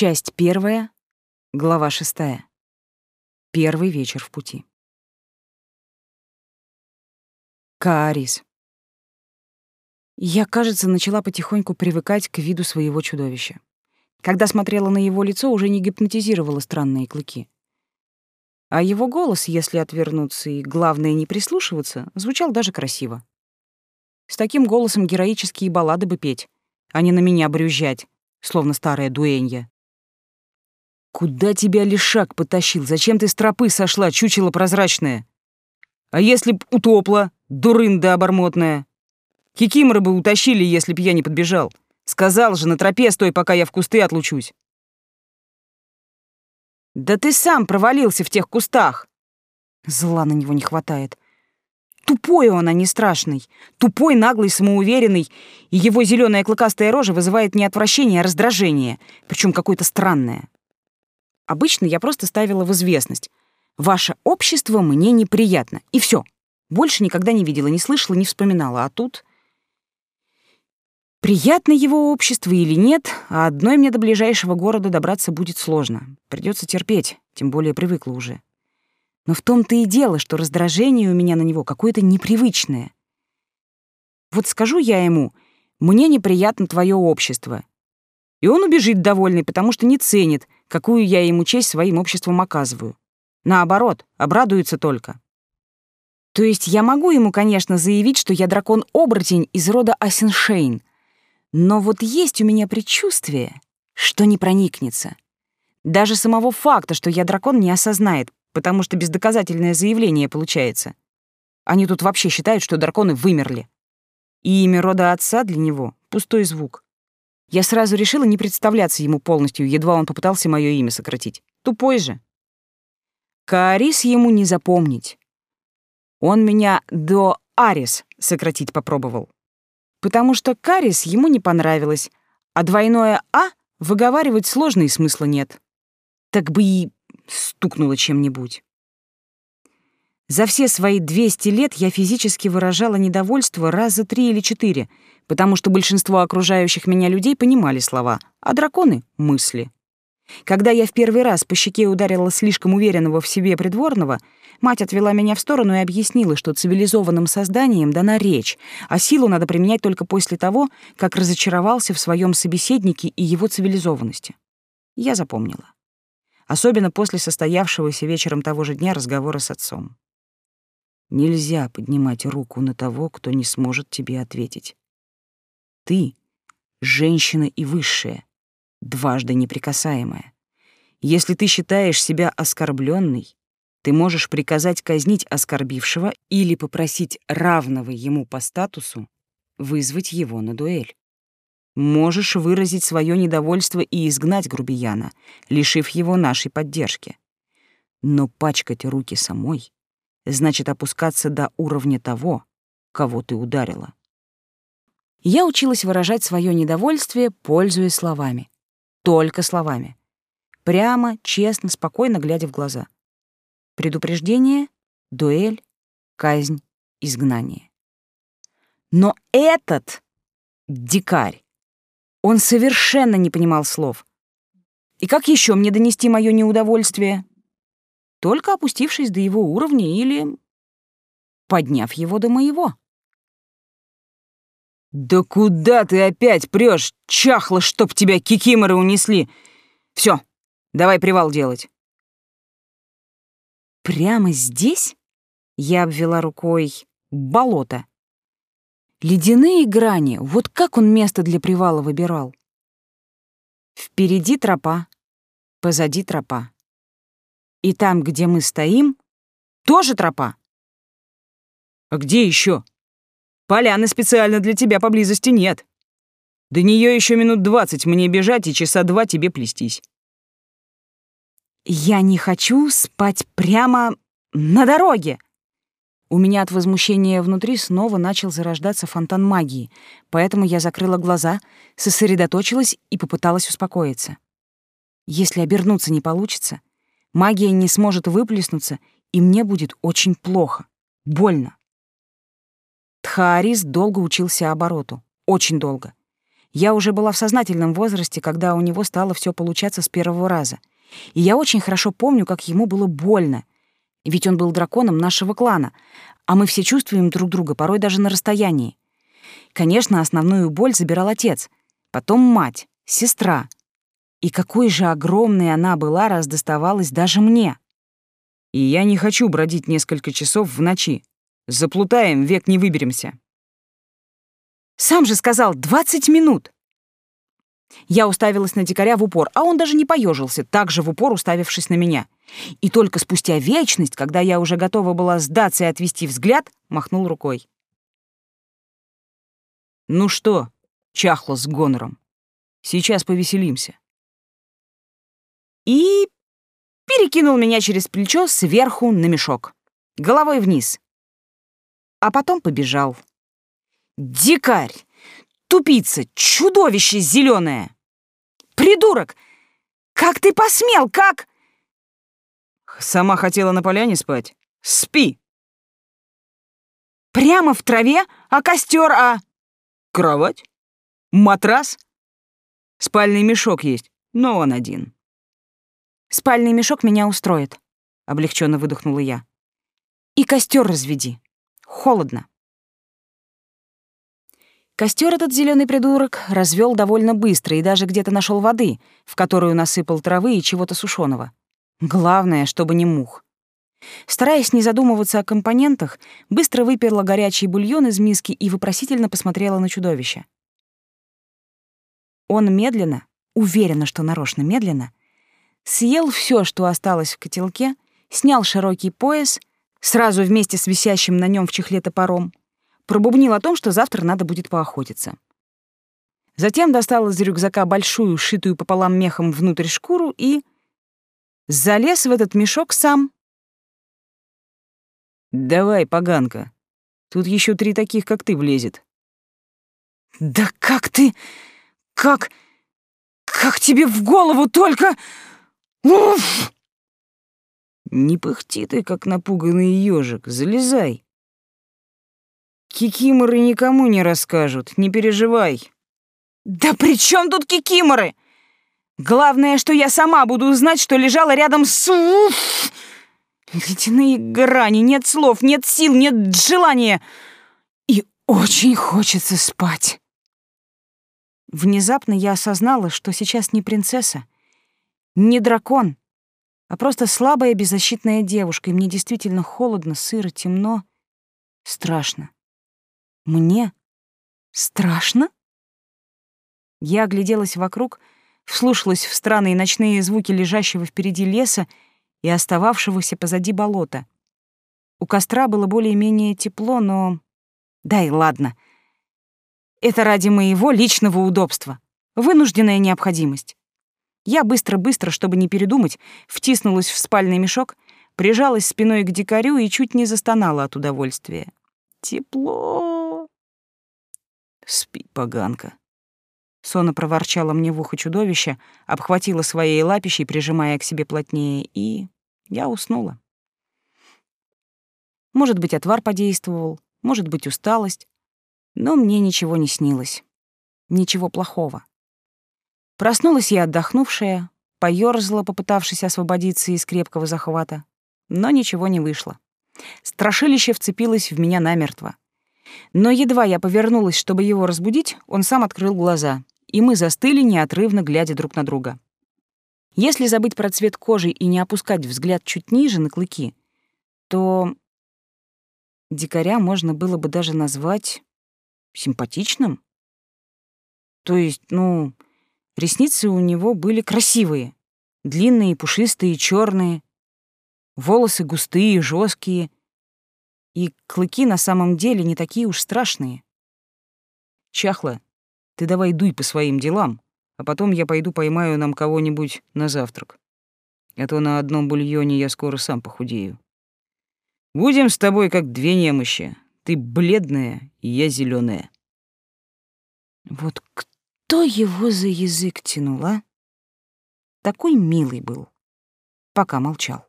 Часть первая, глава шестая. Первый вечер в пути. Каарис. Я, кажется, начала потихоньку привыкать к виду своего чудовища. Когда смотрела на его лицо, уже не гипнотизировала странные клыки. А его голос, если отвернуться и, главное, не прислушиваться, звучал даже красиво. С таким голосом героические баллады бы петь, а не на меня брюзжать, словно старая дуэнья. «Куда тебя лишак потащил? Зачем ты с тропы сошла, чучело прозрачное? А если б утопла, дурында обормотная? Кикиморы бы утащили, если б я не подбежал. Сказал же, на тропе стой, пока я в кусты отлучусь». «Да ты сам провалился в тех кустах!» Зла на него не хватает. Тупой он, а не страшный. Тупой, наглый, самоуверенный. И его зеленая клыкастая рожа вызывает не отвращение, а раздражение. Причем какое-то странное. Обычно я просто ставила в известность. Ваше общество мне неприятно. И все. Больше никогда не видела, не слышала, не вспоминала. А тут... Приятно его общество или нет, а одной мне до ближайшего города добраться будет сложно. Придется терпеть, тем более привыкла уже. Но в том-то и дело, что раздражение у меня на него какое-то непривычное. Вот скажу я ему, мне неприятно твое общество. И он убежит довольный, потому что не ценит, какую я ему честь своим обществом оказываю. Наоборот, обрадуется только. То есть я могу ему, конечно, заявить, что я дракон-оборотень из рода Асеншейн, но вот есть у меня предчувствие, что не проникнется. Даже самого факта, что я дракон, не осознает, потому что бездоказательное заявление получается. Они тут вообще считают, что драконы вымерли. И имя рода отца для него — пустой звук. Я сразу решила не представляться ему полностью, едва он попытался мое имя сократить. Тупой же. Каарис ему не запомнить. Он меня до Арис сократить попробовал. Потому что Карис ему не понравилось, а двойное «а» выговаривать сложно и смысла нет. Так бы и стукнуло чем-нибудь. За все свои 200 лет я физически выражала недовольство раза три или четыре, потому что большинство окружающих меня людей понимали слова, а драконы — мысли. Когда я в первый раз по щеке ударила слишком уверенного в себе придворного, мать отвела меня в сторону и объяснила, что цивилизованным созданием дана речь, а силу надо применять только после того, как разочаровался в своем собеседнике и его цивилизованности. Я запомнила особенно после состоявшегося вечером того же дня разговора с отцом. Нельзя поднимать руку на того, кто не сможет тебе ответить. Ты — женщина и высшая, дважды неприкасаемая. Если ты считаешь себя оскорбленной, ты можешь приказать казнить оскорбившего или попросить равного ему по статусу вызвать его на дуэль. Можешь выразить свое недовольство и изгнать грубияна, лишив его нашей поддержки. Но пачкать руки самой значит опускаться до уровня того, кого ты ударила. Я училась выражать свое недовольствие, пользуясь словами. Только словами. Прямо, честно, спокойно глядя в глаза. Предупреждение, дуэль, казнь, изгнание. Но этот дикарь он совершенно не понимал слов. И как еще мне донести мое неудовольствие? Только опустившись до его уровня или подняв его до моего. «Да куда ты опять прешь? Чахло, чтоб тебя кикиморы унесли! Все, давай привал делать!» «Прямо здесь?» — я обвела рукой болото, Ледяные грани, вот как он место для привала выбирал. Впереди тропа, позади тропа. И там, где мы стоим, тоже тропа. А где еще? Поляны специально для тебя поблизости нет. До нее еще минут двадцать мне бежать и часа два тебе плестись. Я не хочу спать прямо на дороге. У меня от возмущения внутри снова начал зарождаться фонтан магии, поэтому я закрыла глаза, сосредоточилась и попыталась успокоиться. Если обернуться не получится, магия не сможет выплеснуться, и мне будет очень плохо, больно. Тхаарис долго учился обороту, очень долго. Я уже была в сознательном возрасте, когда у него стало все получаться с первого раза. И я очень хорошо помню, как ему было больно. Ведь он был драконом нашего клана, а мы все чувствуем друг друга, порой даже на расстоянии. Конечно, основную боль забирал отец, потом мать, сестра. И какой же огромной она была, раз доставалась даже мне. И я не хочу бродить несколько часов в ночи. Заплутаем, век не выберемся. Сам же сказал, двадцать минут. Я уставилась на дикаря в упор, а он даже не поежился, так же в упор уставившись на меня. И только спустя вечность, когда я уже готова была сдаться и отвести взгляд, махнул рукой. «Ну что?» — чахло с гонором. «Сейчас повеселимся». И перекинул меня через плечо сверху на мешок, головой вниз. А потом побежал. «Дикарь! Тупица! Чудовище зеленое! Придурок! Как ты посмел? Как...» «Сама хотела на поляне спать? Спи!» «Прямо в траве? А костер, а...» «Кровать? Матрас? Спальный мешок есть, но он один». Спальный мешок меня устроит, облегченно выдохнула я. И костер разведи. Холодно. Костер этот зеленый придурок развел довольно быстро и даже где-то нашел воды, в которую насыпал травы и чего-то сушеного. Главное, чтобы не мух. Стараясь не задумываться о компонентах, быстро выперла горячий бульон из миски и вопросительно посмотрела на чудовище. Он медленно, уверенно, что нарочно медленно, съел все, что осталось в котелке, снял широкий пояс, сразу вместе с висящим на нем в чехле топором, пробубнил о том, что завтра надо будет поохотиться. Затем достал из рюкзака большую, сшитую пополам мехом внутрь шкуру и залез в этот мешок сам. «Давай, поганка, тут еще три таких, как ты, влезет». «Да как ты... как... как тебе в голову только...» Уф! Не пыхти ты, как напуганный ежик, залезай. Кикиморы никому не расскажут, не переживай. Да при чем тут кикиморы? Главное, что я сама буду знать, что лежала рядом с... Уф! Ледяные грани, нет слов, нет сил, нет желания. И очень хочется спать. Внезапно я осознала, что сейчас не принцесса, не дракон, а просто слабая беззащитная девушка, и мне действительно холодно, сыро, темно, страшно. Мне страшно? Я огляделась вокруг, вслушалась в странные ночные звуки лежащего впереди леса и остававшегося позади болота. У костра было более-менее тепло, но... Да и ладно. Это ради моего личного удобства. Вынужденная необходимость. Я быстро-быстро, чтобы не передумать, втиснулась в спальный мешок, прижалась спиной к дикарю и чуть не застонала от удовольствия. Тепло. Спи, поганка. Сона проворчала мне в ухо чудовище, обхватила своей лапищей, прижимая к себе плотнее, и я уснула. Может быть, отвар подействовал, может быть, усталость, но мне ничего не снилось. Ничего плохого. Проснулась я отдохнувшая, поёрзала, попытавшись освободиться из крепкого захвата, но ничего не вышло. Страшилище вцепилось в меня намертво. Но едва я повернулась, чтобы его разбудить, он сам открыл глаза, и мы застыли, неотрывно глядя друг на друга. Если забыть про цвет кожи и не опускать взгляд чуть ниже на клыки, то дикаря можно было бы даже назвать симпатичным. То есть, ну, Ресницы у него были красивые, длинные, пушистые, черные, волосы густые, жесткие, и клыки на самом деле не такие уж страшные. Чахла, ты давай дуй по своим делам, а потом я пойду поймаю нам кого-нибудь на завтрак. А то на одном бульоне я скоро сам похудею. Будем с тобой как две немощи. Ты бледная, и я зеленая. Вот кто кто его за язык тянул, а? Такой милый был, пока молчал.